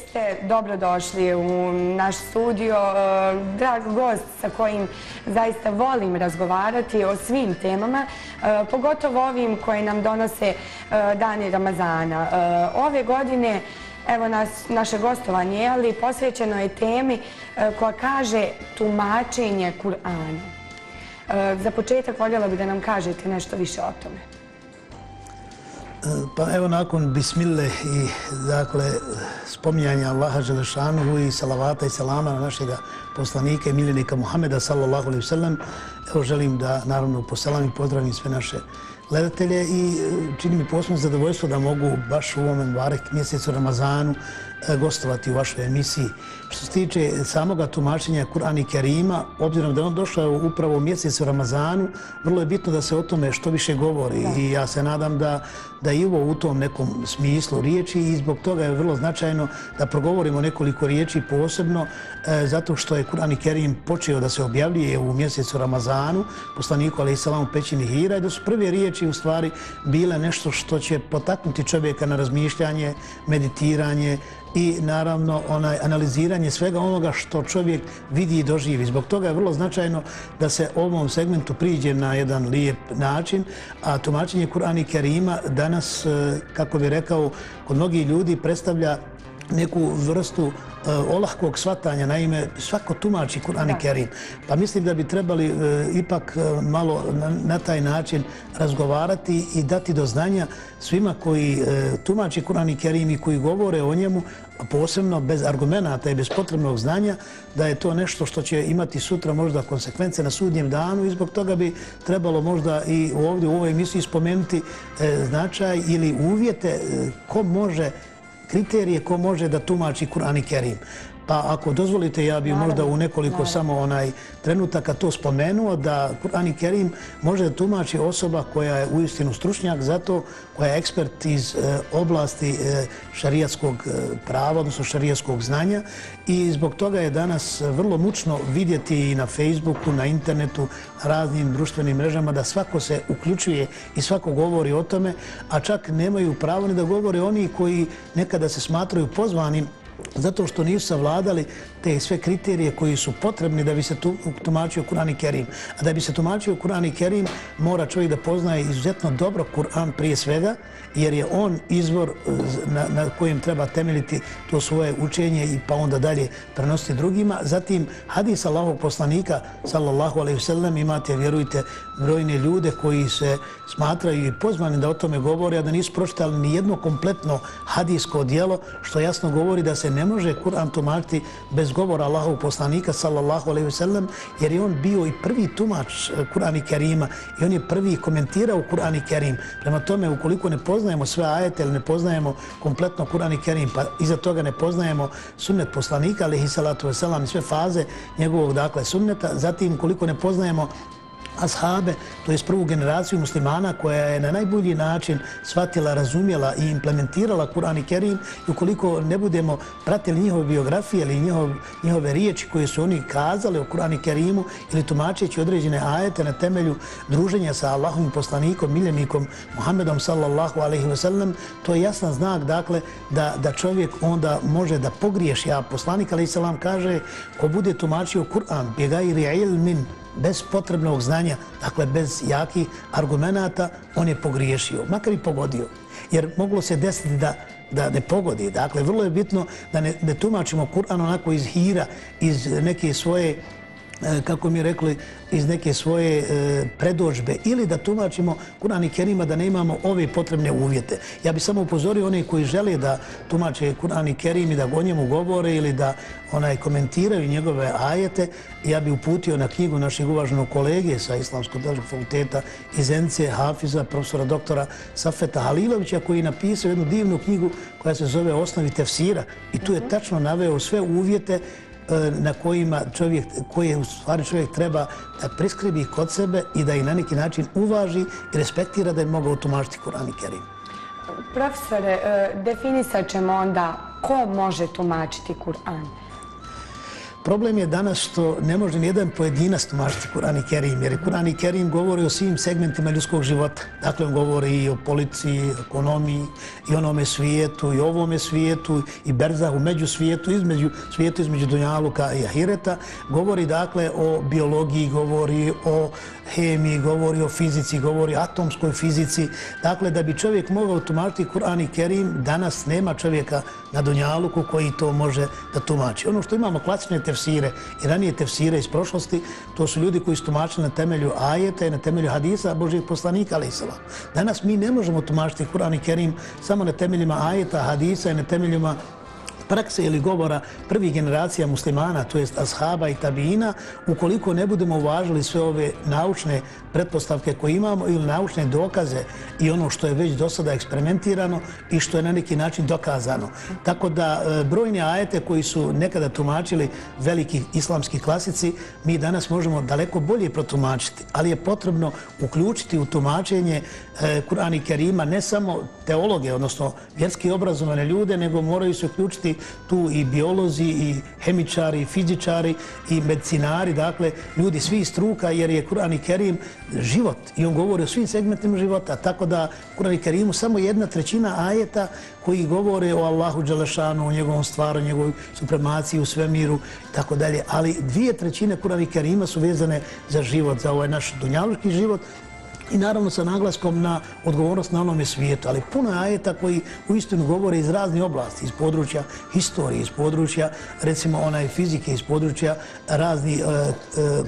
Uvijek ste dobrodošli u naš studio. E, drag gost sa kojim zaista volim razgovarati o svim temama, e, pogotovo ovim koje nam donose e, dani Ramazana. Ove godine, evo naše gostovanje, ali posvećeno je temi koja kaže tumačenje Kur'ana. Za početak voljela bi da nam kažete nešto više o tome. Pa evo nakon bismile i dakle spominjanja Allaha Želešanuhu i salavata i salama na našeg poslanika i miljenika Muhameda sallallahu alaihi sallam evo želim da naravno poselam i pozdravim sve naše gledatelje i e, čini mi posebno zadovoljstvo da mogu baš u ovom varek mjesecu Ramazanu gostovati u vašoj emisiji. Što se tiče samoga tumačenja Kur'ana i Kerima, obzirom da je on došao upravo u mjesecu Ramazanu, vrlo je bitno da se o tome što više govori. I ja se nadam da, da i ovo u tom nekom smislu riječi i zbog toga je vrlo značajno da progovorimo nekoliko riječi posebno e, zato što je Kur'an i Kerim počeo da se objavljuje u mjesecu Ramazanu, poslaniku ali i salamu pećini hira i da su prve riječi u stvari bile nešto što će potaknuti čovjeka na razmišljanje, meditiranje, i naravno onaj analiziranje svega onoga što čovjek vidi i doživi. Zbog toga je vrlo značajno da se ovom segmentu priđe na jedan lijep način, a tumačenje Kur'ana i Kerima danas, e, kako bi rekao, kod mnogih ljudi predstavlja neku vrstu Eh, olahkog svatanja, naime, svako tumači Kur'an i Kerim. Pa mislim da bi trebali eh, ipak eh, malo na taj način razgovarati i dati do znanja svima koji tumači Kur'an i Kerim i koji govore o njemu, posebno bez argumenta i bez potrebnog znanja, da je to nešto što će imati sutra možda konsekvence na sudnjem danu i zbog toga bi trebalo možda i ovdje u ovoj emisiji spomenuti značaj ili uvjete ko može kriterije ko može da tumači Kur'an i Kerim. Pa ako dozvolite, ja bih možda u nekoliko samo onaj trenutaka to spomenuo da Kur'an i Kerim može da tumači osoba koja je uistinu stručnjak za to, koja je ekspert iz e, oblasti e, šarijatskog e, prava, odnosno šarijatskog znanja. I zbog toga je danas vrlo mučno vidjeti i na Facebooku, na internetu, raznim društvenim mrežama da svako se uključuje i svako govori o tome, a čak nemaju pravo ni da govore oni koji nekada se smatraju pozvanim zato što nisu savladali te sve kriterije koji su potrebni da bi se tumačio Kur'an i Kerim. A da bi se tumačio Kur'an i Kerim, mora čovjek da poznaje izuzetno dobro Kur'an prije svega, jer je on izvor eh, na, na kojem treba temeljiti to svoje učenje i pa onda dalje prenositi drugima. Zatim, hadis Allahog poslanika, sallallahu alaihi sallam, imate, vjerujte, brojne ljude koji se smatraju i pozvani da o tome govore, a da nisu pročitali ni jedno kompletno hadijsko dijelo, što jasno govori da se ne može Kur'an tumačiti bez govora Allahov poslanika sallallahu alejhi ve sellem jer je on bio i prvi tumač eh, Kur'an Kur'ana i Kerima i on je prvi komentirao Kur'an i Kerim. Prema tome, ukoliko ne poznajemo sve ajete ili ne poznajemo kompletno Kur'an i Kerim, pa iza toga ne poznajemo sunnet poslanika alaihi salatu ve i sve faze njegovog dakle sunneta, zatim koliko ne poznajemo ashabe, to je prvu generaciju muslimana koja je na najbolji način shvatila, razumjela i implementirala Kur'an i Kerim i ukoliko ne budemo pratili njihove biografije ili njihov, njihove riječi koje su oni kazali o Kur'an i Kerimu ili tumačeći određene ajete na temelju druženja sa Allahom poslanikom, miljenikom Muhammedom sallallahu alaihi wa sallam, to je jasan znak dakle da, da čovjek onda može da pogriješi, a poslanik alaihi sallam kaže ko bude tumačio Kur'an, bjegajri ilmin, bez potrebnog znanja, dakle bez jakih argumenata, on je pogriješio, makar i pogodio. Jer moglo se desiti da da ne pogodi. Dakle, vrlo je bitno da ne, ne tumačimo Kur'an onako iz hira, iz neke svoje E, kako mi rekli, iz neke svoje e, predođbe ili da tumačimo Kur'an i Kerima da ne imamo ove potrebne uvjete. Ja bih samo upozorio one koji žele da tumače Kur'an i Kerim i da o njemu govore ili da onaj komentiraju njegove ajete, ja bih uputio na knjigu našeg uvaženog kolege sa Islamskog državnog fakulteta iz Ence, Hafiza, profesora doktora Safeta Halilovića, koji je napisao jednu divnu knjigu koja se zove Osnovi tefsira i tu je tačno naveo sve uvjete E, na kojima čovjek, koje u stvari čovjek treba da priskribi kod sebe i da ih na neki način uvaži i respektira da je mogao tumačiti Kur'an i Kerim. Profesore, e, definisat ćemo onda ko može tumačiti Kur'an? Problem je danas što ne može ni jedan pojedinac tumačiti Kur'an i Kerim, jer Kur'an i Kerim govori o svim segmentima ljudskog života. Dakle, on govori i o policiji, ekonomiji, i onome svijetu, i ovome svijetu, i berzahu, među svijetu, između svijetu, između Dunjaluka i Ahireta. Govori, dakle, o biologiji, govori o hemiji, govori o fizici, govori o atomskoj fizici. Dakle, da bi čovjek mogao tumačiti Kur'an i Kerim, danas nema čovjeka na Dunjaluku koji to može da tumači. Ono što imamo klasične tefsire i ranije tefsire iz prošlosti, to su ljudi koji su tumačili na temelju ajeta i na temelju hadisa Božih poslanika, ali Danas mi ne možemo tumačiti Kur'an i Kerim samo na temeljima ajeta, hadisa i na temeljima prakse ili govora prvih generacija muslimana, to jest ashaba i tabina, ukoliko ne budemo uvažili sve ove naučne pretpostavke koje imamo ili naučne dokaze i ono što je već do sada eksperimentirano i što je na neki način dokazano. Tako da e, brojne ajete koji su nekada tumačili veliki islamski klasici, mi danas možemo daleko bolje protumačiti, ali je potrebno uključiti u tumačenje e, Kur'ana i Kerima ne samo teologe, odnosno vjerski obrazovane ljude, nego moraju se uključiti tu i biolozi, i hemičari, i fizičari, i medicinari, dakle, ljudi svi struka, jer je Kur'an i Kerim život i on govori o svim segmentima života. Tako da Kur'an i Kerimu samo jedna trećina ajeta koji govore o Allahu Đalešanu, o njegovom stvaru, o njegovoj supremaciji u svemiru i tako dalje. Ali dvije trećine Kur'an i Kerima su vezane za život, za ovaj naš dunjaluški život, i naravno sa naglaskom na odgovornost na onome svijetu. Ali puno je ajeta koji u istinu govore iz raznih oblasti, iz područja historije, iz područja recimo onaj fizike, iz područja raznih e, e,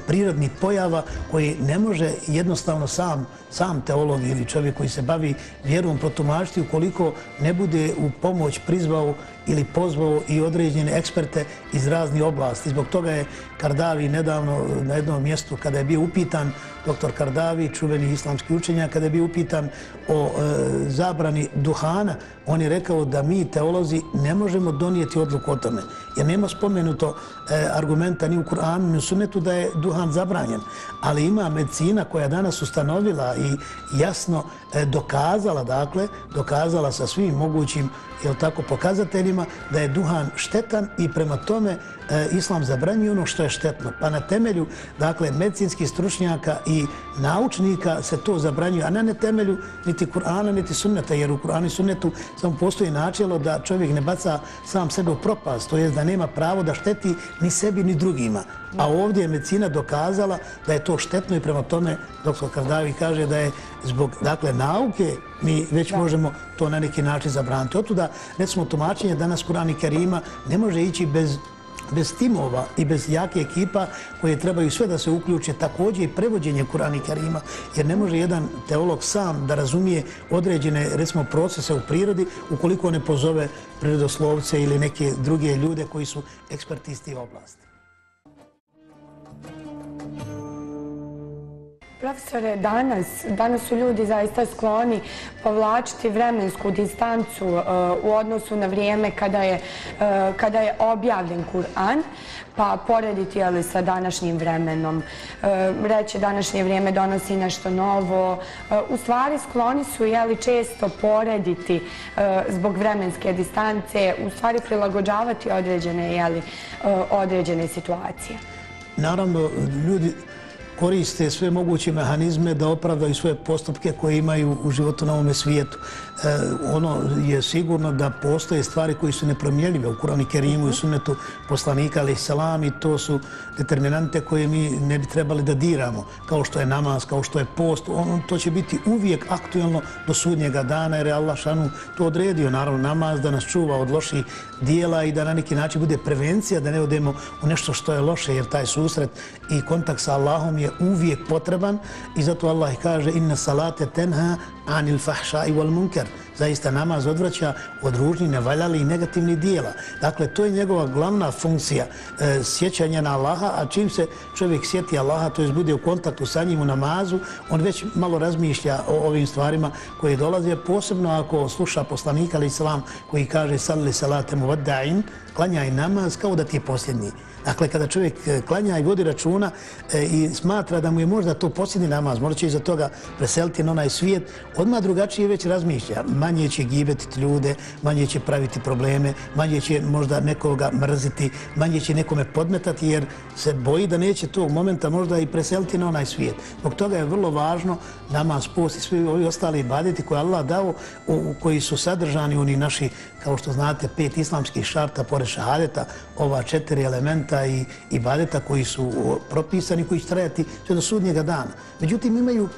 prirodnih pojava koji ne može jednostavno sam, sam teolog ili čovjek koji se bavi vjerom protumačiti ukoliko ne bude u pomoć prizvao ili pozvao i određene eksperte iz raznih oblasti. Zbog toga je Kardavi nedavno na jednom mjestu kada je bio upitan doktor Kardavi, čuveni islamski učenjak, kada je bio upitan o e, zabrani duhana, on je rekao da mi teolozi ne možemo donijeti odluku o tome. Jer nema spomenuto e, argumenta ni u Kur'anu, ni u sunetu da je duhan zabranjen. Ali ima medicina koja danas ustanovila i jasno e, dokazala, dakle, dokazala sa svim mogućim jel tako, pokazateljima da je duhan štetan i prema tome e, islam zabranjuje ono što je štetno. Pa na temelju, dakle, medicinskih stručnjaka i naučnika se to zabranjuje, a ne na temelju niti Kur'ana, niti sunneta, jer u Kur'anu i sunnetu samo postoji načelo da čovjek ne baca sam sebe u propast, to je da nema pravo da šteti ni sebi ni drugima. A ovdje je medicina dokazala da je to štetno i prema tome doktor Kardavi kaže da je zbog dakle, nauke mi već možemo to na neki način zabraniti. Oto da, recimo, tumačenje danas Kur'ana i Kerima ne može ići bez bez timova i bez jake ekipa koje trebaju sve da se uključe, također i prevođenje Kur'ana Kerima, Karima, jer ne može jedan teolog sam da razumije određene, recimo, procese u prirodi ukoliko ne pozove prirodoslovce ili neke druge ljude koji su ekspertisti u oblasti. Profesore, danas, danas su ljudi zaista skloni povlačiti vremensku distancu uh, u odnosu na vrijeme kada je, uh, kada je objavljen Kur'an, pa porediti ali, sa današnjim vremenom. Uh, reći današnje vrijeme donosi nešto novo. Uh, u stvari skloni su jeli, često porediti uh, zbog vremenske distance, u stvari prilagođavati određene, jeli, uh, određene situacije. Naravno, ljudi koriste sve moguće mehanizme da opravdaju svoje postupke koje imaju u životu na ovome svijetu. E, ono je sigurno da postoje stvari koji su nepromjeljive u Kurani Kerimu i sunetu poslanika ali salam i to su determinante koje mi ne bi trebali da diramo kao što je namaz, kao što je post ono, to će biti uvijek aktuelno do sudnjega dana jer je Allah šanu to odredio naravno namaz da nas čuva od loših dijela i da na neki način bude prevencija da ne odemo u nešto što je loše jer taj susret i kontakt sa Allahom je uvijek potreban i zato Allah kaže inna salate tenha anil fahša i wal munker. Zaista namaz odvraća od ružnih, nevaljali i negativnih dijela. Dakle, to je njegova glavna funkcija e, sjećanja na Allaha, a čim se čovjek sjeti Allaha, to je bude u kontaktu sa njim u namazu, on već malo razmišlja o ovim stvarima koje dolaze, posebno ako sluša poslanika ali islam koji kaže salli salate mu klanjaj namaz kao da ti je posljednji. Dakle, kada čovjek e, klanja i vodi računa e, i smatra da mu je možda to posljedni namaz, možda će iza toga preseliti na onaj svijet, odmah drugačije već razmišlja. manje će gibetiti ljude, manje će praviti probleme, manje će možda nekoga mrziti, manje će nekome podmetati jer se boji da neće tog momenta možda i preseliti na onaj svijet. Zbog toga je vrlo važno namaz, post i svi ovi ostali ibadeti koje Allah dao, u, koji su sadržani oni naši, kao što znate, pet islamskih šarta pored šahadeta, ova četiri elementa i ibadeta koji su propisani, koji će trajati sve do sudnjega dana. Međutim, imaju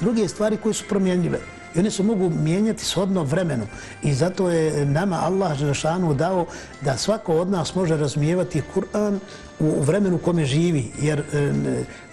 druge stvari koje su promjenljive i one se mogu mijenjati shodno vremenu. I zato je nama Allah Želešanu dao da svako od nas može razmijevati Kur'an u vremenu kome živi, jer e,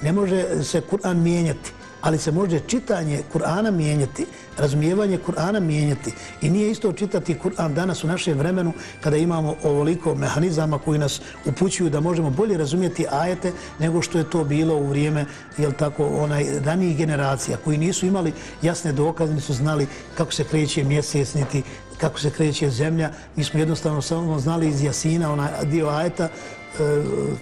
ne može se Kur'an mijenjati ali se može čitanje Kur'ana mijenjati, razumijevanje Kur'ana mijenjati. I nije isto čitati Kur'an danas u našem vremenu kada imamo ovoliko mehanizama koji nas upućuju da možemo bolje razumijeti ajete nego što je to bilo u vrijeme jel tako, onaj ranijih generacija koji nisu imali jasne dokaze, nisu znali kako se kreće mjesec, niti kako se kreće zemlja. Mi smo jednostavno samo znali iz Jasina, onaj dio ajeta, e,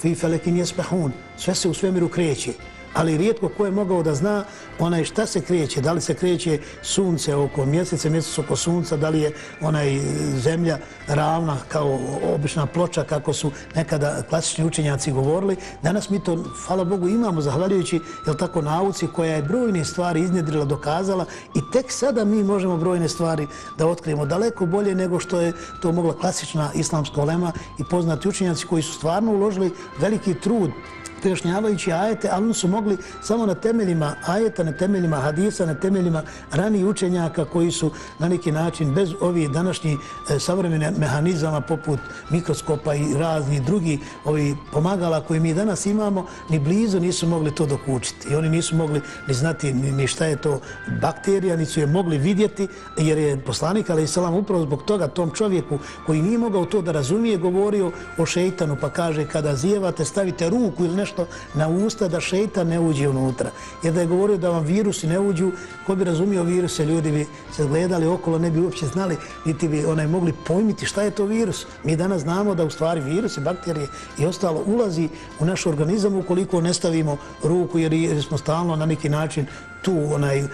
fi felekin jespehun, sve se u svemiru kreće ali rijetko ko je mogao da zna onaj šta se kreće, da li se kreće sunce oko mjeseca, mjesec oko sunca, da li je onaj zemlja ravna kao obična ploča kako su nekada klasični učenjaci govorili. Danas mi to, hvala Bogu, imamo zahvaljujući jel tako, nauci koja je brojne stvari iznjedrila, dokazala i tek sada mi možemo brojne stvari da otkrijemo daleko bolje nego što je to mogla klasična islamska olema i poznati učenjaci koji su stvarno uložili veliki trud pojašnjavajući ajete, ali oni su mogli samo na temeljima ajeta, na temeljima hadisa, na temeljima ranijih učenjaka koji su na neki način bez ovih današnjih e, savremene mehanizama poput mikroskopa i razni drugi ovi pomagala koji mi danas imamo, ni blizu nisu mogli to dokučiti. I oni nisu mogli ni znati ni šta je to bakterija, ni su je mogli vidjeti, jer je poslanik, ali i salam, upravo zbog toga tom čovjeku koji nije mogao to da razumije, govorio o šeitanu, pa kaže kada zijevate, stavite ruku ili nešto nešto na usta da šeitan ne uđe unutra. Jer da je govorio da vam virusi ne uđu, ko bi razumio viruse, ljudi bi se gledali okolo, ne bi uopće znali, niti bi onaj mogli pojmiti šta je to virus. Mi danas znamo da u stvari virusi, bakterije i ostalo ulazi u naš organizam ukoliko ne stavimo ruku jer smo stalno na neki način tu, onaj, e,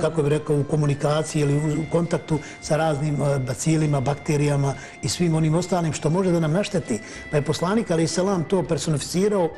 kako bih rekao, u komunikaciji ili u kontaktu sa raznim e, bacilima, bakterijama i svim onim ostalim što može da nam našteti. Pa je poslanik, ali i selam, to personificirao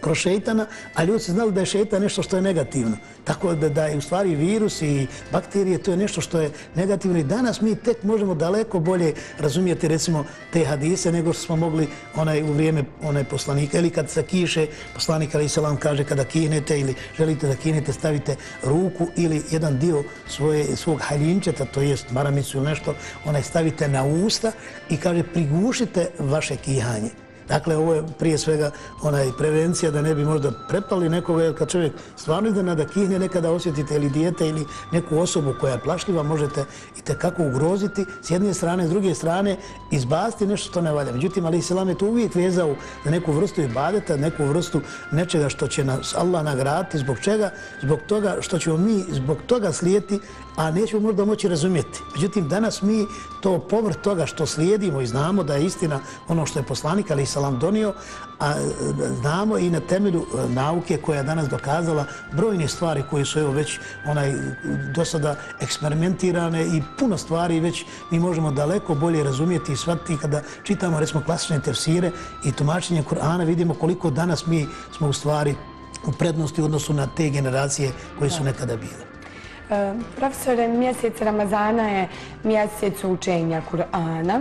kroz šeitana, a ljudi su znali da je šeitan nešto što je negativno. Tako da, da je u stvari virus i bakterije, to je nešto što je negativno. I danas mi tek možemo daleko bolje razumijeti recimo te hadise nego što smo mogli onaj u vrijeme onaj poslanika. Ili kad se kiše, poslanik Ali Salam kaže kada kinete ili želite da kinete, stavite ruku ili jedan dio svoje, svog haljinčeta, to jest maramicu ili nešto, onaj stavite na usta i kaže prigušite vaše kihanje. Dakle, ovo je prije svega onaj prevencija da ne bi možda prepali nekoga, jer kad čovjek stvarno ide da kihne, nekada osjetite ili dijete ili neku osobu koja je plašljiva, možete i tekako ugroziti s jedne strane, s druge strane, izbasti nešto što ne valja. Međutim, Ali Islam je to uvijek vezao na neku vrstu ibadeta, neku vrstu nečega što će nas Allah nagraditi. Zbog čega? Zbog toga što ćemo mi zbog toga slijeti, a nećemo možda moći razumjeti. Međutim, danas mi to povrt toga što slijedimo i znamo da je istina ono što je poslanik, ali Salam donio, a znamo i na temelju e, nauke koja je danas dokazala brojne stvari koje su evo već onaj do sada eksperimentirane i puno stvari već mi možemo daleko bolje razumijeti i shvatiti kada čitamo recimo klasične tefsire i tumačenje Kur'ana vidimo koliko danas mi smo u stvari u prednosti u odnosu na te generacije koje su nekada bile. E, profesore, mjesec Ramazana je mjesec učenja Kur'ana.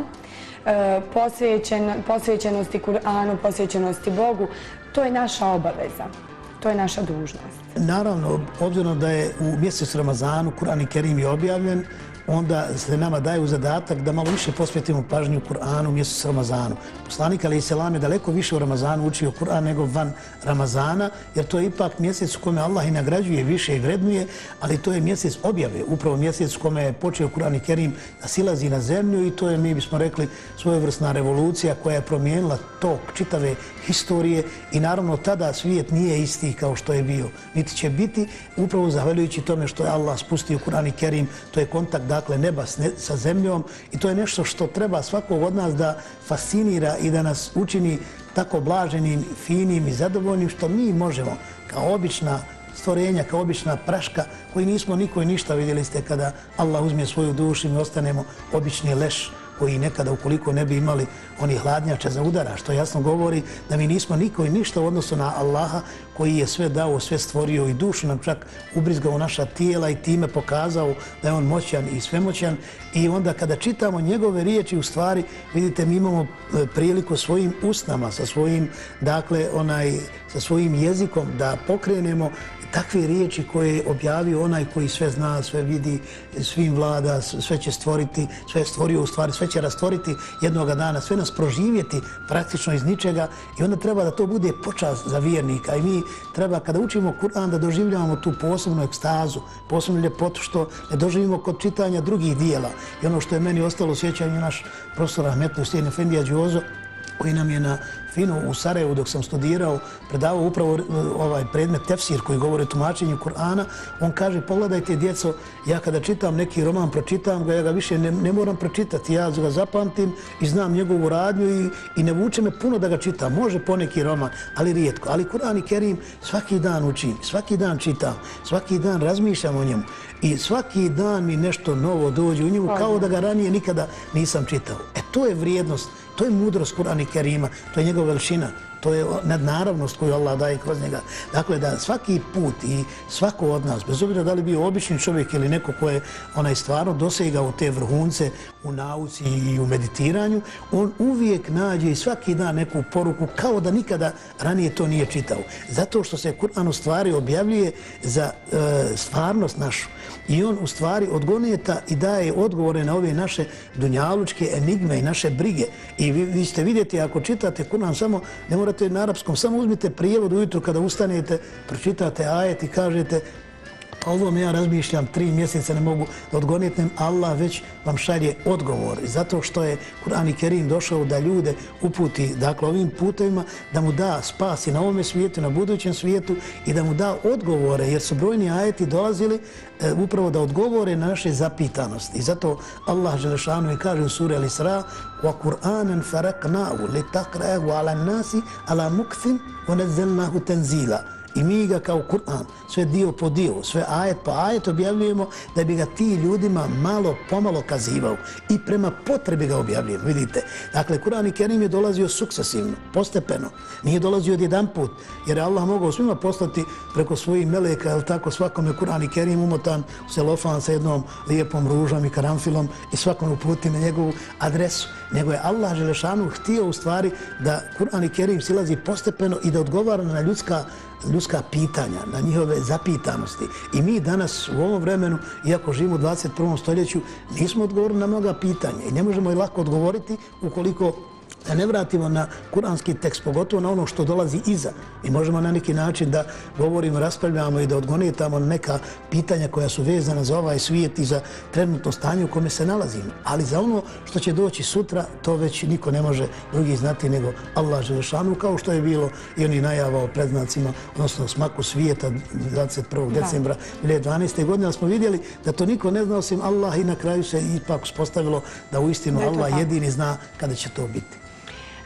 Eh, posvećen, posvećenosti Kur'anu, posvećenosti Bogu, to je naša obaveza, to je naša dužnost. Naravno, obzirom da je u mjesec Ramazanu Kur'an i Kerim je objavljen, onda se nama daje u zadatak da malo više posvetimo pažnju Kur'anu mjesec Ramazanu. Poslanik Ali Selam je daleko više u Ramazanu učio Kur'an nego van Ramazana, jer to je ipak mjesec u kome Allah i nagrađuje više i vrednuje, ali to je mjesec objave, upravo mjesec u kome je počeo Kur'an i Kerim da silazi na zemlju i to je, mi bismo rekli, svojevrsna revolucija koja je promijenila tok čitave historije i naravno tada svijet nije isti kao što je bio. Niti će biti, upravo zahvaljujući tome što je Allah spustio Kur'an i Kerim, to je kontakt dakle neba sa zemljom i to je nešto što treba svakog od nas da fascinira i da nas učini tako blaženim, finim i zadovoljnim što mi možemo kao obična stvorenja, kao obična praška, koji nismo niko i ništa vidjeli ste kada Allah uzme svoju dušu i mi ostanemo obični leš koji nekada ukoliko ne bi imali oni hladnjače za udara, što jasno govori da mi nismo niko i ništa u odnosu na Allaha koji je sve dao, sve stvorio i dušu nam čak ubrizgao naša tijela i time pokazao da je on moćan i svemoćan. I onda kada čitamo njegove riječi u stvari, vidite, mi imamo e, priliku svojim usnama, sa svojim, dakle, onaj, sa svojim jezikom da pokrenemo takve riječi koje je objavio onaj koji sve zna, sve vidi, svim vlada, sve će stvoriti, sve je stvorio u stvari, sve će rastvoriti jednoga dana, sve nas proživjeti praktično iz ničega i onda treba da to bude počast za vjernika. I mi treba kada učimo Kur'an da doživljavamo tu posebnu ekstazu, posebnu ljepotu što ne doživimo kod čitanja drugih dijela. I ono što je meni ostalo sjećanje naš profesor Ahmetno Stijene Efendija Đozo koji nam je na fino u Sarajevu dok sam studirao, predavao upravo e, ovaj predmet tefsir koji govori o tumačenju Kur'ana, on kaže, pogledajte djeco, ja kada čitam neki roman, pročitam ga, ja ga više ne, ne moram pročitati, ja ga zapamtim i znam njegovu radnju i, i ne vuče me puno da ga čitam. Može poneki roman, ali rijetko. Ali Kur'an i Kerim svaki dan učim, svaki dan čitam, svaki dan razmišljam o njemu. I svaki dan mi nešto novo dođe u njemu kao da ga ranije nikada nisam čitao. E to je vrijednost To je mudrost Kur'ana i Kerima, to je njegova veličina, to je nadnaravnost koju Allah daje kroz njega. Dakle, da svaki put i svako od nas, bez obzira da li bio obični čovjek ili neko ko je onaj stvarno dosegao te vrhunce u nauci i u meditiranju, on uvijek nađe i svaki dan neku poruku kao da nikada ranije to nije čitao. Zato što se Kur'an u stvari objavljuje za e, stvarnost našu. I on u stvari odgoneta i daje odgovore na ove naše dunjalučke enigme i naše brige. I vi, vi ćete vidjeti, ako čitate Kur'an samo, ne morate na arapskom, samo uzmite prijevod ujutru kada ustanete, pročitate ajet i kažete Ovo me ja razmišljam tri mjeseca, ne mogu da odgonetnem, Allah već vam šalje odgovor. Zato što je Kur'an i Kerim došao da ljude uputi dakle, ovim putevima, da mu da spas i na ovome svijetu, na budućem svijetu i da mu da odgovore, jer su brojni ajeti dolazili e, upravo da odgovore na naše zapitanosti. I zato Allah Želešanu i kaže u suri Al-Isra وَقُرْآنًا Kur'anan لِتَقْرَهُ li النَّاسِ ala nasi ala تَنْزِيلًا tanzila i mi ga kao Kur'an, sve dio po dio, sve ajet po ajet objavljujemo da bi ga ti ljudima malo pomalo kazivao i prema potrebi ga objavljujemo, vidite. Dakle, Kur'an i Kerim je dolazio sukcesivno, postepeno, nije dolazio od jedan put, jer je Allah mogao svima poslati preko svojih meleka, ali tako svakome Kur'an i Kerim umotan u selofan sa jednom lijepom ružom i karamfilom i svakom uputi na njegovu adresu. Nego je Allah Želešanu htio u stvari da Kur'an i Kerim silazi postepeno i da odgovara na ljudska ljudska pitanja, na njihove zapitanosti. I mi danas u ovom vremenu, iako živimo u 21. stoljeću, nismo odgovorili na mnoga pitanja i ne možemo i lako odgovoriti ukoliko da ne vratimo na kuranski tekst, pogotovo na ono što dolazi iza. I možemo na neki način da govorimo, raspravljamo i da odgonetamo neka pitanja koja su vezana za ovaj svijet i za trenutno stanje u kome se nalazimo. Ali za ono što će doći sutra, to već niko ne može drugi znati nego Allah Želešanu, kao što je bilo i oni najava o predznacima, odnosno smaku svijeta 21. decembra 2012. godine, ali smo vidjeli da to niko ne zna osim Allah i na kraju se ipak spostavilo da u istinu Allah jedini zna kada će to biti.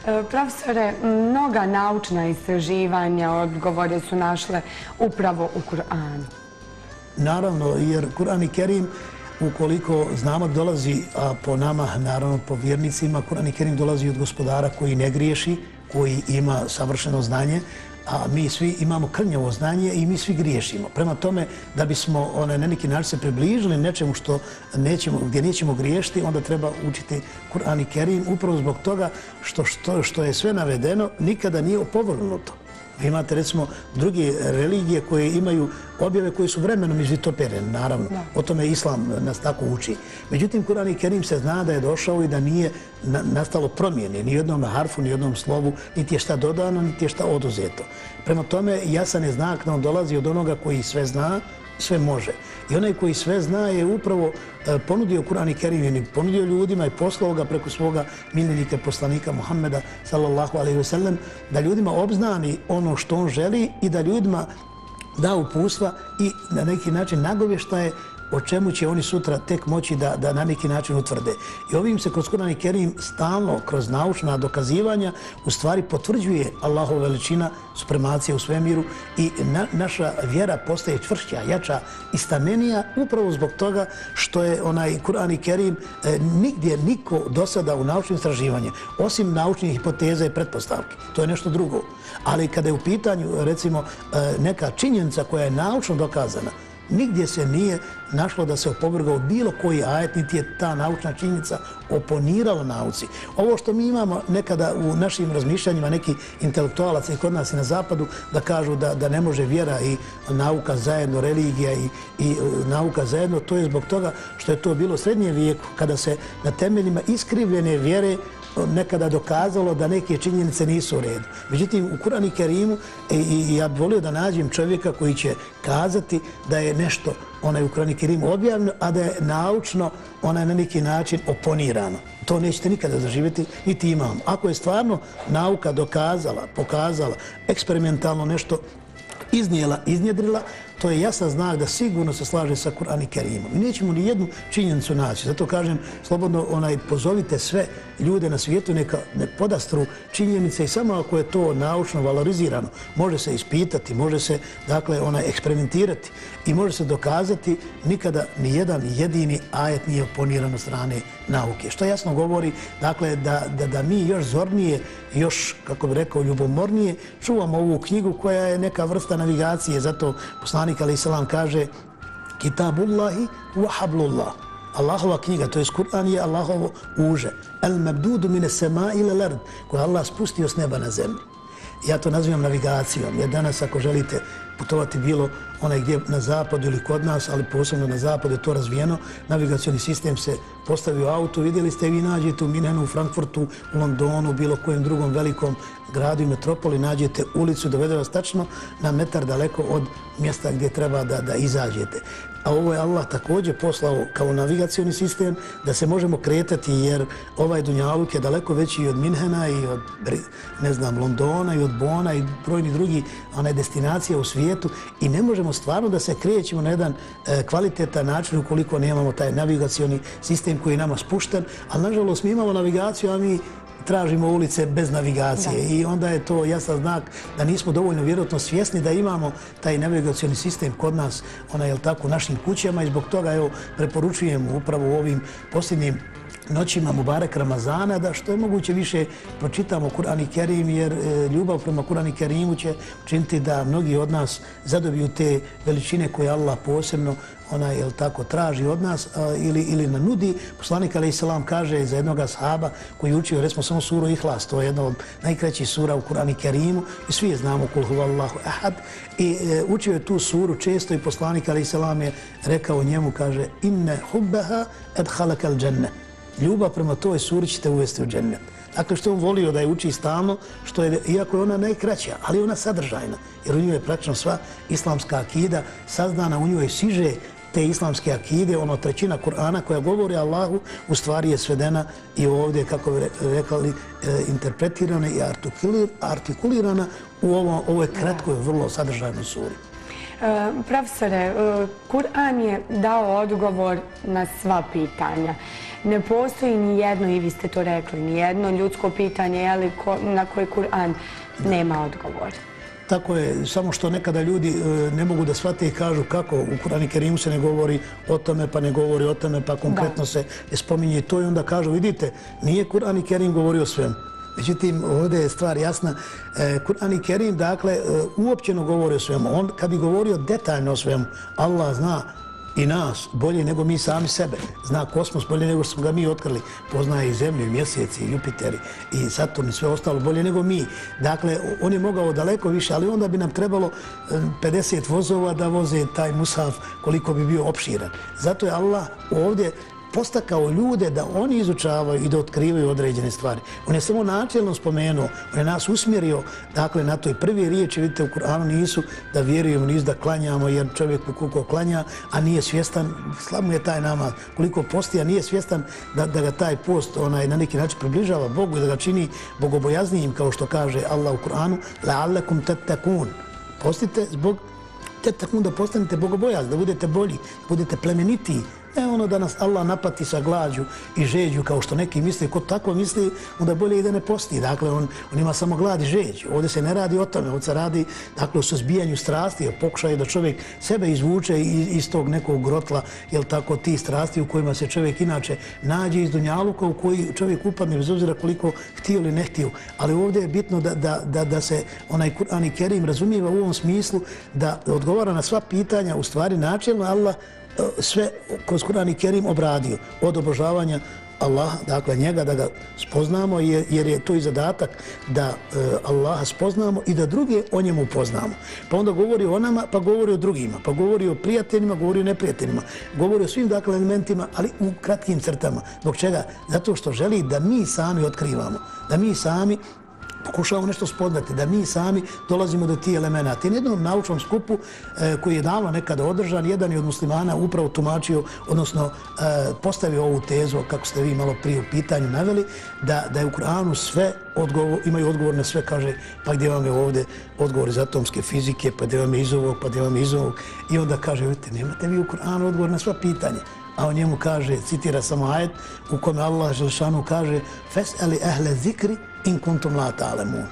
Profesore, mnoga naučna istraživanja odgovore su našle upravo u Kur'anu. Naravno, jer Kur'an i Kerim, ukoliko znamo dolazi a po nama, naravno po vjernicima, Kur'an i Kerim dolazi od gospodara koji ne griješi, koji ima savršeno znanje, a mi svi imamo krnjevo znanje i mi svi griješimo. Prema tome, da bismo one, na neki način se približili nečemu što nećemo, gdje nećemo griješiti, onda treba učiti Kur'an i Kerim upravo zbog toga što, što, što je sve navedeno nikada nije opovrnuto. Vi imate recimo druge religije koje imaju objave koje su vremenom izvitoperene, naravno. O tome Islam nas tako uči. Međutim, Kur'an i Kerim se zna da je došao i da nije nastalo promjene ni jednom harfu, ni jednom slovu, niti je šta dodano, niti je šta oduzeto. Prema tome, jasan je znak da on dolazi od onoga koji sve zna, sve može. I onaj koji sve zna je upravo e, ponudio Kur'an i Kerim i ponudio ljudima i poslao ga preko svoga miljenika poslanika Muhammeda sallallahu alaihi wa sallam da ljudima obznani ono što on želi i da ljudima da upustva i na neki način nagovještaje o čemu će oni sutra tek moći da, da na neki način utvrde. I ovim se kroz Kur'an i Kerim stalno, kroz naučna dokazivanja, u stvari potvrđuje Allahova veličina, supremacija u svemiru i na, naša vjera postaje čvršća, jača i stamenija upravo zbog toga što je onaj Kur'an i Kerim e, nigdje niko do sada u naučnim istraživanju, osim naučnih hipoteza i pretpostavki. To je nešto drugo. Ali kada je u pitanju, recimo, e, neka činjenica koja je naučno dokazana, nigdje se nije našlo da se opovrgao bilo koji ajet, niti je ta naučna činjenica oponirala nauci. Ovo što mi imamo nekada u našim razmišljanjima, neki intelektualac i kod nas i na zapadu, da kažu da, da ne može vjera i nauka zajedno, religija i, i e, nauka zajedno, to je zbog toga što je to bilo srednje vijeku, kada se na temeljima iskrivljene vjere nekada dokazalo da neke činjenice nisu u redu. Međutim, u Kurani Kerimu e, i, ja bih volio da nađem čovjeka koji će kazati da je nešto onaj u Kurani Kerimu objavljeno, a da je naučno onaj na neki način oponirano. To nećete nikada zaživjeti, niti imam. Ako je stvarno nauka dokazala, pokazala, eksperimentalno nešto iznijela, iznjedrila, to je jasan znak da sigurno se slaže sa Kur'an i Kerimom. Nećemo ni jednu činjenicu naći. Zato kažem, slobodno onaj, pozovite sve ljude na svijetu neka ne podastru činjenice i samo ako je to naučno valorizirano, može se ispitati, može se dakle, onaj, eksperimentirati i može se dokazati nikada ni jedan jedini ajet nije oponiran od strane nauke. Što jasno govori dakle, da, da, da mi još zornije, još, kako bi rekao, ljubomornije čuvamo ovu knjigu koja je neka vrsta navigacije. Zato poslanik ali selam kaže Kitabullahi wa hablullah. Allahova knjiga, to je Kur'an je Allahovo uže. El mabdudu mine sema ila lard, koje Allah spustio s neba na zemlju. Ja to nazivam navigacijom, jer danas ako želite putovati bilo onaj gdje na zapadu ili kod nas, ali posebno na zapadu je to razvijeno, navigacioni sistem se postavi u auto, vidjeli ste vi nađete u Minhenu, u Frankfurtu, u Londonu, bilo kojem drugom velikom gradu i metropoli, nađete ulicu, dovede vas tačno na metar daleko od mjesta gdje treba da, da izađete a ovo je Allah također poslao kao navigacijoni sistem da se možemo kretati jer ovaj Dunjaluk je daleko veći i od Minhena i od ne znam, Londona i od Bona i brojni drugi one destinacije u svijetu i ne možemo stvarno da se krećemo na jedan e, kvalitetan način ukoliko nemamo taj navigacijoni sistem koji je nama spušten, ali nažalost mi imamo navigaciju, a mi tražimo ulice bez navigacije. I onda je to jasan znak da nismo dovoljno vjerojatno svjesni da imamo taj navigacijoni sistem kod nas, ona je tako u našim kućama. I zbog toga evo preporučujem upravo u ovim posljednjim noćima Mubarek Ramazana da što je moguće više pročitamo Kur'an i Kerim jer e, ljubav prema Kur'an i Kerimu će učiniti da mnogi od nas zadobiju te veličine koje Allah posebno ona je tako traži od nas ili ili na nudi. Poslanik alejhi selam kaže za jednog ashaba koji učio recimo samo suru Ihlas to je jedna od najkraćih sura u Kur'anu Kerimu i svi je znamo kul huvallahu ahad. I e, učio je tu suru često i poslanik alejhi selam je rekao njemu kaže inne hubbaha adkhalaka al-janna ljubav prema toj suri ćete uvesti u džennet. Dakle, što on volio da je uči stalno, što je, iako je ona najkraća, ali ona sadržajna, jer u njoj je praktično sva islamska akida saznana, u njoj siže te islamske akide, ono trećina Kur'ana koja govori Allahu, u stvari je svedena i ovdje, kako bi rekli, e, interpretirana i artikulirana u ovo, ovoj kratkoj, vrlo sadržajnoj suri. E, profesore, e, Kur'an je dao odgovor na sva pitanja. Ne postoji ni jedno, i vi ste to rekli, ni jedno ljudsko pitanje jeli, ko, na koje Kur'an nema odgovor. Tako je, samo što nekada ljudi e, ne mogu da shvate i kažu kako u Kurani Kerimu se ne govori o tome, pa ne govori o tome, pa konkretno se spominje to i onda kažu, vidite, nije Kurani Kerim govorio o svemu. Međutim, ovdje je stvar jasna. E, Kurani Kerim, dakle, e, uopćeno govori o svemu. On, kad bi govorio detaljno o svemu, Allah zna i nas bolje nego mi sami sebe. Zna kosmos bolje nego smo ga mi otkrili. Poznaje i zemlju, i mjeseci, i Jupiteri, i Saturn i sve ostalo bolje nego mi. Dakle, on je mogao daleko više, ali onda bi nam trebalo 50 vozova da voze taj Musaf koliko bi bio opširan. Zato je Allah ovdje postakao ljude da oni izučavaju i da otkrivaju određene stvari. On je samo načelno spomenuo, on je nas usmjerio, dakle, na toj prvi riječi, vidite, u Kur'anu nisu da vjerujemo, nisu da klanjamo, jer čovjek koliko klanja, a nije svjestan, slabo je taj namaz, koliko postija, nije svjestan da, da ga taj post onaj, na neki način približava Bogu i da ga čini bogobojaznijim, kao što kaže Allah u Kur'anu, la'allakum tattakun. Postite zbog te tako da postanete bogobojazni, da budete bolji, da budete plemenitiji, Ne ono da nas Allah napati sa glađu i žeđu, kao što neki misle, ko tako misli, onda bolje i da ne posti. Dakle, on, on ima samo glad i žeđ. Ovdje se ne radi o tome, ovdje se radi dakle, o suzbijanju strasti, o pokušaju da čovjek sebe izvuče iz, iz tog nekog grotla, jel tako, ti strasti u kojima se čovjek inače nađe iz Dunjaluka, u koji čovjek upadne, bez obzira koliko htio ili ne htio. Ali ovdje je bitno da, da, da, da se onaj Kur'an i Kerim razumijeva u ovom smislu da odgovara na sva pitanja, u stvari načelno Allah sve kroz Kur'an i Kerim obradio od obožavanja Allaha, dakle njega da ga spoznamo jer je to i zadatak da e, Allaha spoznamo i da druge o njemu poznamo. Pa onda govori o nama, pa govori o drugima, pa govori o prijateljima, govori o neprijateljima, govori o svim dakle elementima, ali u kratkim crtama. Zbog čega? Zato što želi da mi sami otkrivamo, da mi sami pokušavamo nešto spodnati, da mi sami dolazimo do tih elemenata. I na jednom naučnom skupu e, koji je davno nekada održan, jedan je od muslimana upravo tumačio, odnosno e, postavio ovu tezu, kako ste vi malo prije u pitanju naveli, da, da je u Kur'anu sve odgovor, imaju odgovor na sve, kaže, pa gdje vam je ovdje odgovor iz atomske fizike, pa gdje vam je iz ovog, pa gdje vam je iz ovog. I onda kaže, vidite, nemate vi u Kur'anu odgovor na sva pitanja. A on njemu kaže, citira samo ajet, u kome Allah Želšanu kaže, fes ali ehle zikri, in kuntum la ta'lemun.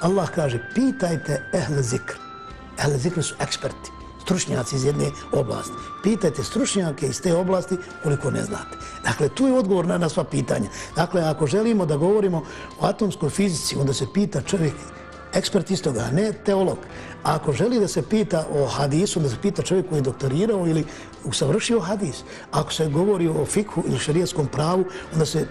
Allah kaže, pitajte ehle zikr. Ehle zikr su eksperti, stručnjaci iz jedne oblasti. Pitajte stručnjake iz te oblasti koliko ne znate. Dakle, tu je odgovor na, na sva pitanja. Dakle, ako želimo da govorimo o atomskoj fizici, onda se pita čovjek ekspert istoga, ne teolog. A ako želi da se pita o hadisu, da se pita čovjek koji je doktorirao ili usavršio hadis, ako se govori o fikhu ili šarijetskom pravu, onda se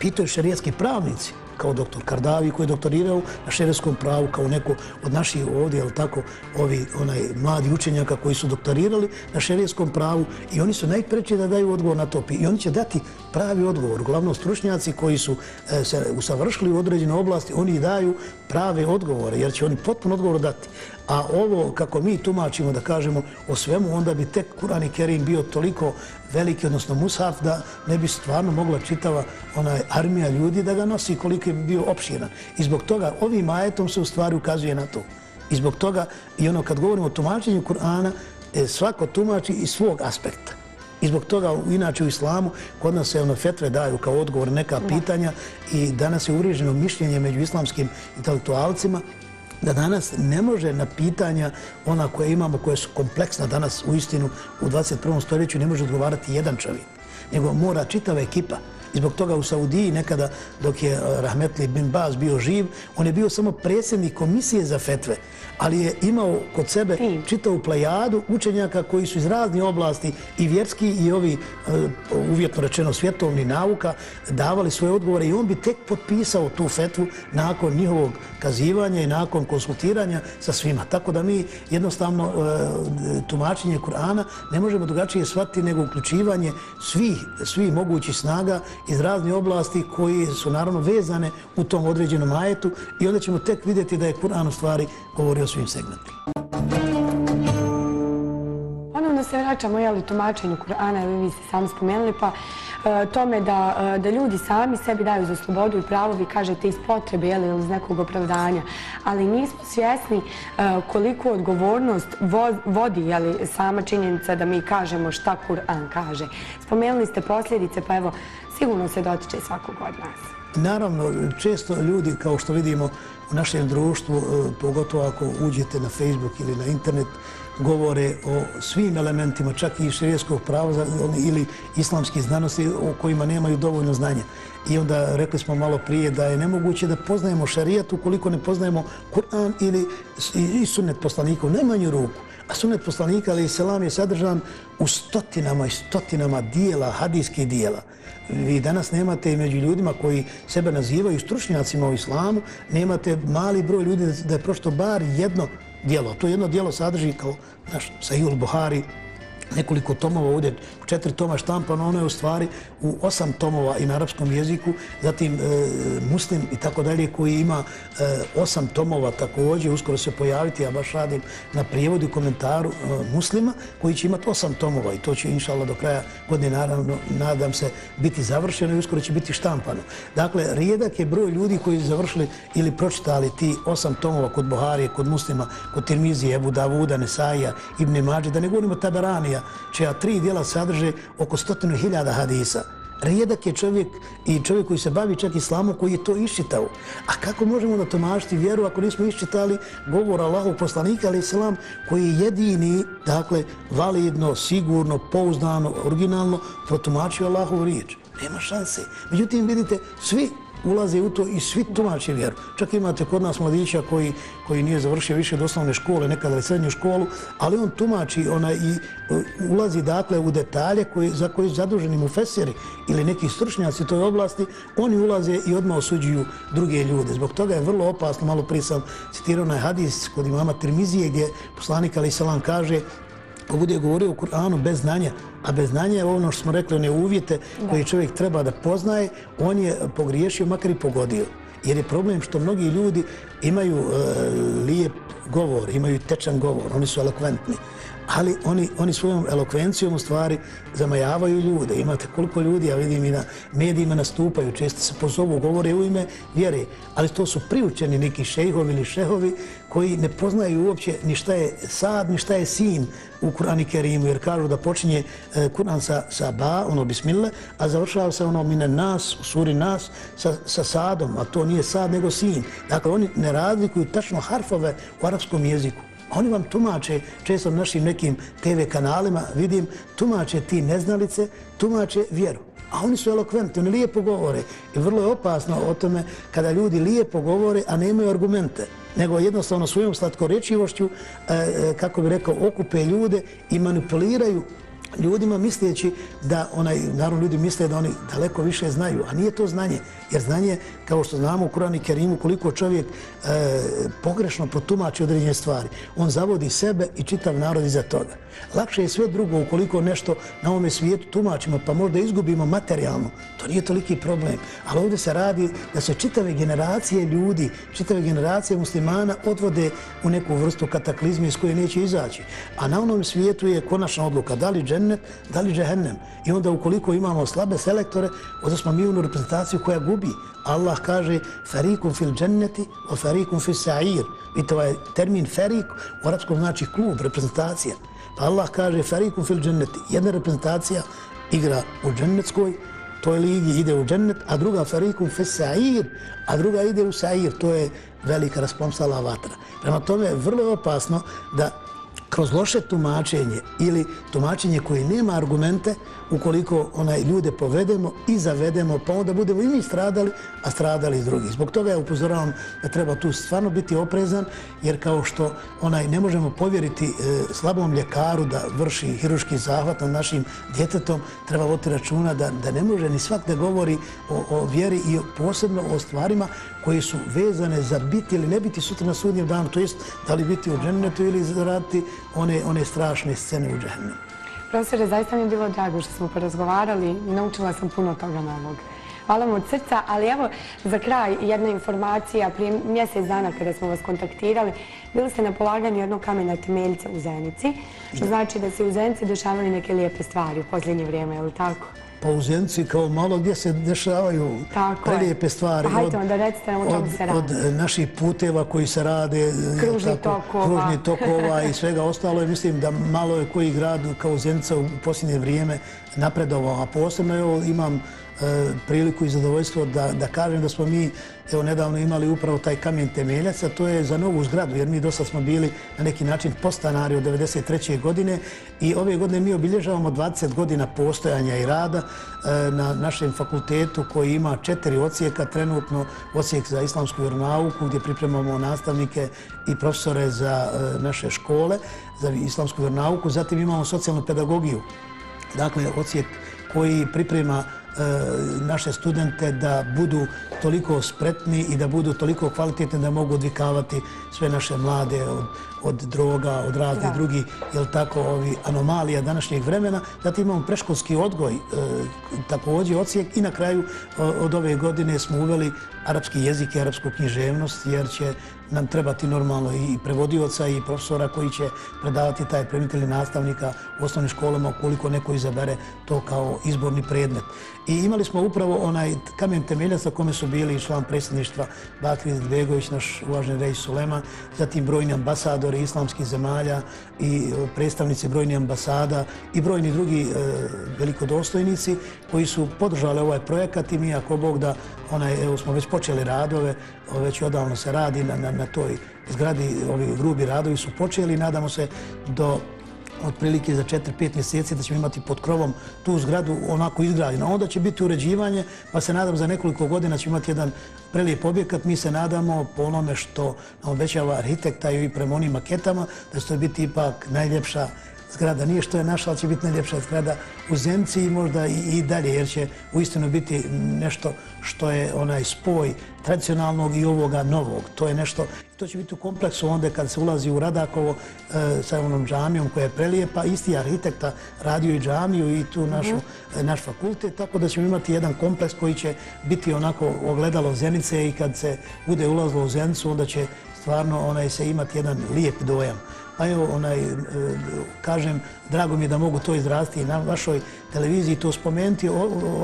pitaju šarijetski pravnici kao doktor Kardavi koji je doktorirao na šerijskom pravu kao neko od naših ovdje, ali tako, ovi onaj mladi učenjaka koji su doktorirali na šerijskom pravu i oni su najpreći da daju odgovor na to. I oni će dati pravi odgovor. Uglavnom stručnjaci koji su e, se usavršili u određene oblasti, oni daju prave odgovore jer će oni potpuno odgovor dati. A ovo, kako mi tumačimo da kažemo o svemu, onda bi tek Kur'an i Kerim bio toliko veliki, odnosno Musaf, da ne bi stvarno mogla čitava onaj armija ljudi da ga nosi koliko je bio opširan. I zbog toga ovim ajetom se u stvari ukazuje na to. I zbog toga, i ono kad govorimo o tumačenju Kur'ana, e, svako tumači iz svog aspekta. I zbog toga, inače u islamu, kod nas se ono fetve daju kao odgovor neka pitanja i danas je uvriježeno mišljenje među islamskim intelektualcima da danas ne može na pitanja ona koje imamo, koje su kompleksna danas u istinu u 21. stoljeću, ne može odgovarati jedan čovjek, nego mora čitava ekipa. I zbog toga u Saudiji nekada dok je eh, Rahmetli bin Baz bio živ, on je bio samo predsjednik komisije za fetve ali je imao kod sebe čitavu plejadu učenjaka koji su iz raznih oblasti i vjerski i ovi, e, uvjetno rečeno, svjetovni nauka, davali svoje odgovore i on bi tek potpisao tu fetvu nakon njihovog kazivanja i nakon konsultiranja sa svima. Tako da mi jednostavno e, tumačenje Kur'ana ne možemo drugačije shvatiti nego uključivanje svih, svih mogućih snaga iz raznih oblasti koji su naravno vezane u tom određenom ajetu i onda ćemo tek vidjeti da je Kur'an u stvari govorio svim segmentima. Ponovno se vraćamo jeli, tumačenju Kur'ana, ili vi ste sami spomenuli, pa e, tome da, e, da ljudi sami sebi daju za slobodu i pravo, vi kažete iz potrebe jeli, ili iz nekog opravdanja, ali nismo svjesni e, koliko odgovornost vodi jeli, sama činjenica da mi kažemo šta Kur'an kaže. Spomenuli ste posljedice, pa evo, sigurno se dotiče svakog od nas. Naravno, često ljudi, kao što vidimo, u našem društvu, e, pogotovo ako uđete na Facebook ili na internet, govore o svim elementima, čak i širijeskog prava ili islamskih znanosti o kojima nemaju dovoljno znanja. I onda rekli smo malo prije da je nemoguće da poznajemo šarijat ukoliko ne poznajemo Kur'an ili i sunnet poslanika u najmanju ruku. A sunet poslanika, ali i selam, je sadržan u stotinama i stotinama dijela, hadijskih dijela vi danas nemate među ljudima koji sebe nazivaju stručnjacima u islamu, nemate mali broj ljudi da je prošto bar jedno dijelo. To jedno dijelo sadrži kao naš Sahihul Buhari, nekoliko tomova ovdje, četiri toma štampano, ono je u stvari u osam tomova i na arapskom jeziku, zatim e, muslim i tako dalje koji ima e, osam tomova također, uskoro se pojaviti, ja baš radim na prijevodu i komentaru e, muslima koji će imati osam tomova i to će inšallah do kraja godine naravno nadam se biti završeno i uskoro će biti štampano. Dakle, rijedak je broj ljudi koji su završili ili pročitali ti osam tomova kod Buharije, kod muslima, kod Tirmizije, Ebu Davuda, Nesaija, Ibn Mađe, da ne govorimo Tabaranija, čija tri dijela sadrže oko stotinu hiljada hadisa. Rijedak je čovjek i čovjek koji se bavi čak islamom koji je to iščitao. A kako možemo da tomašiti vjeru ako nismo iščitali govor Allahog poslanika, ali islam, koji je jedini, dakle, validno, sigurno, pouzdano, originalno protumačio Allahovu riječ. Nema šanse. Međutim, vidite, svi ulaze u to i svi tumači vjeru. Čak imate kod nas mladića koji, koji nije završio više od osnovne škole, nekada je srednju školu, ali on tumači ona i e, ulazi dakle u detalje koji, za koji su zaduženi mu feseri ili neki stručnjaci u toj oblasti, oni ulaze i odmah osuđuju druge ljude. Zbog toga je vrlo opasno, malo prije sam citirao na hadis kod imama Tirmizije gdje poslanik Ali Salam kaže ko bude govorio o Kur'anu bez znanja, a bez znanja je ono što smo rekli, one uvjete koje čovjek treba da poznaje, on je pogriješio, makar i pogodio. Jer je problem što mnogi ljudi imaju uh, lijep govor, imaju tečan govor, oni su elokventni ali oni, oni svojom elokvencijom u stvari zamajavaju ljude. Imate koliko ljudi, ja vidim i na medijima nastupaju, često se pozovu, govore u ime vjere, ali to su priučeni neki šejhovi ili šehovi koji ne poznaju uopće ni šta je sad, ni šta je sin u Kurani Kerimu, jer kažu da počinje e, Kur'an sa, sa ba, ono bismillah, a završava se ono mine nas, u suri nas, sa, sa sadom, a to nije sad nego sin. Dakle, oni ne razlikuju tačno harfove u arapskom jeziku. Oni vam tumače, često našim nekim TV kanalima, vidim, tumače ti neznalice, tumače vjeru. A oni su elokventni, oni lijepo govore. I vrlo je opasno o tome kada ljudi lijepo govore, a nemaju argumente. Nego jednostavno svojom slatkorečivošću, e, e, kako bi rekao, okupe ljude i manipuliraju ljudima misleći da onaj naravno ljudi misle da oni daleko više znaju, a nije to znanje. Jer znanje, kao što znamo u Kurani Kerimu, koliko čovjek e, pogrešno protumači određene stvari, on zavodi sebe i čitav narod iza toga. Lakše je sve drugo ukoliko nešto na ovome svijetu tumačimo, pa možda izgubimo materijalno. To nije toliki problem. Ali ovdje se radi da se čitave generacije ljudi, čitave generacije muslimana odvode u neku vrstu kataklizme iz koje neće izaći. A na onom svijetu je konačna odluka da li džennet, da li džehennem. I onda ukoliko imamo slabe selektore, onda smo mi u reprezentaciju koja gubi. Allah kaže farikum fil dženneti o farikum fil sa'ir. Vidite ovaj termin farik u arapskom znači klub, reprezentacija. Pa Allah kaže farikum fil dženneti. Jedna reprezentacija igra u džennetskoj, to je ligi, ide u džennet, a druga farikum fil sa'ir, a druga ide u sa'ir, to je velika rasplomsala vatra. Prema tome, vrlo je opasno da kroz loše tumačenje ili tumačenje koje nema argumente, ukoliko onaj ljude povedemo i zavedemo, pa onda budemo i mi stradali, a stradali i drugi. Zbog toga ja upozoravam da treba tu stvarno biti oprezan, jer kao što onaj ne možemo povjeriti e, slabom ljekaru da vrši hiruški zahvat nad našim djetetom, treba voti računa da, da ne može ni svak da govori o, o vjeri i posebno o stvarima koje su vezane za biti ili ne biti sutra na sudnjem danu, to jest da li biti u džennetu ili zaraditi one, one strašne scene u džennetu. Profesore, zaista mi je bilo drago što smo porazgovarali i naučila sam puno toga novog. Hvala mu od srca, ali evo za kraj jedna informacija. Prije mjesec dana kada smo vas kontaktirali, bili ste na polaganju jednog kamena temeljca u Zenici, što znači da se u Zenici dešavali neke lijepe stvari u posljednje vrijeme, je li tako? Pa u Zenici kao malo gdje se dešavaju prelijepe stvari. Pa hajte onda recite nam o čemu se radi. Od naših puteva koji se rade, kružni tokova, kružni tokova i svega ostalo. Mislim da malo je koji grad kao Zenica u posljednje vrijeme napredovao. A posebno imam E, priliku i zadovoljstvo da, da kažem da smo mi evo, nedavno imali upravo taj kamen temeljac, a to je za novu zgradu, jer mi do sad smo bili na neki način postanari od 1993. godine i ove godine mi obilježavamo 20 godina postojanja i rada e, na našem fakultetu koji ima četiri ocijeka, trenutno ocijek za islamsku vjeronauku gdje pripremamo nastavnike i profesore za e, naše škole za islamsku vjeronauku, zatim imamo socijalnu pedagogiju, dakle ocijek koji priprema E, naše studente da budu toliko spretni i da budu toliko kvalitetni da mogu odvikavati sve naše mlade od, od droga, od raznih drugih, jel tako, ovi anomalija današnjeg vremena. Zatim imamo preškolski odgoj, e, također ocijek i na kraju od ove godine smo uveli arapski jezik i arapsku književnost jer će nam trebati normalno i prevodioca i profesora koji će predavati taj predmet ili nastavnika u osnovnim školama ukoliko neko izabere to kao izborni predmet. I imali smo upravo onaj kamen temelja sa kome su bili član predsjedništva Bakri Dvegović, naš uvaženi rej Sulema, zatim brojni ambasadori islamskih zemalja i e, predstavnici brojnih ambasada i brojni drugi e, velikodostojnici koji su podržali ovaj projekat i mi ako Bog da onaj, evo smo već počeli radove, već odavno se radi na, na, na toj zgradi, ovi grubi radovi su počeli. I nadamo se do otprilike za 4-5 mjeseci da ćemo imati pod krovom tu zgradu onako izgrađena. Onda će biti uređivanje, pa se nadam za nekoliko godina ćemo imati jedan prelijep objekat. Mi se nadamo po onome što nam obećava arhitekta i prema onim maketama da će to biti ipak najljepša zgrada. Nije što je naša, ali će biti najljepša zgrada u Zemci i možda i, dalje, jer će uistinu biti nešto što je onaj spoj tradicionalnog i ovoga novog. To je nešto, to će biti u kompleksu onda kad se ulazi u Radakovo e, sa onom džamijom koja je prelijepa, isti arhitekta radio i džamiju i tu našu, mhm. naš fakultet, tako da ćemo imati jedan kompleks koji će biti onako ogledalo Zenice i kad se bude ulazilo u Zenicu, onda će stvarno onaj se imati jedan lijep dojam. Pa evo, onaj, e, kažem, drago mi je da mogu to izrasti i na vašoj televiziji to spomenuti.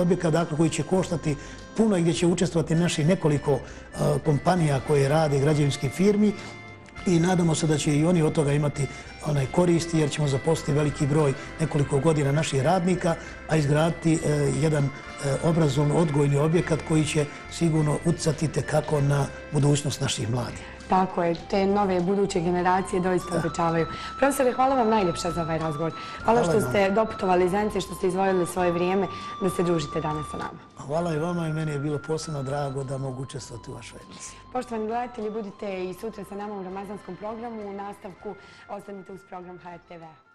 Objekat dakle, koji će koštati puno i gdje će učestvovati naši nekoliko e, kompanija koje rade građevinski firmi i nadamo se da će i oni od toga imati onaj koristi jer ćemo zaposliti veliki broj nekoliko godina naših radnika, a izgraditi e, jedan e, obrazovno odgojni objekat koji će sigurno ucati kako na budućnost naših mladih. Tako je, te nove buduće generacije doista običavaju. Profesore, hvala vam najljepša za ovaj razgovor. Hvala što ste doputovali iz Zenice, što ste izvojili svoje vrijeme da se družite danas sa nama. Hvala i vama i meni je bilo posebno drago da mogu učestvati u vašoj emisiji. Poštovani gledatelji, budite i sutra sa nama u ramazanskom programu. U nastavku ostanite uz program HRTV. Hvala.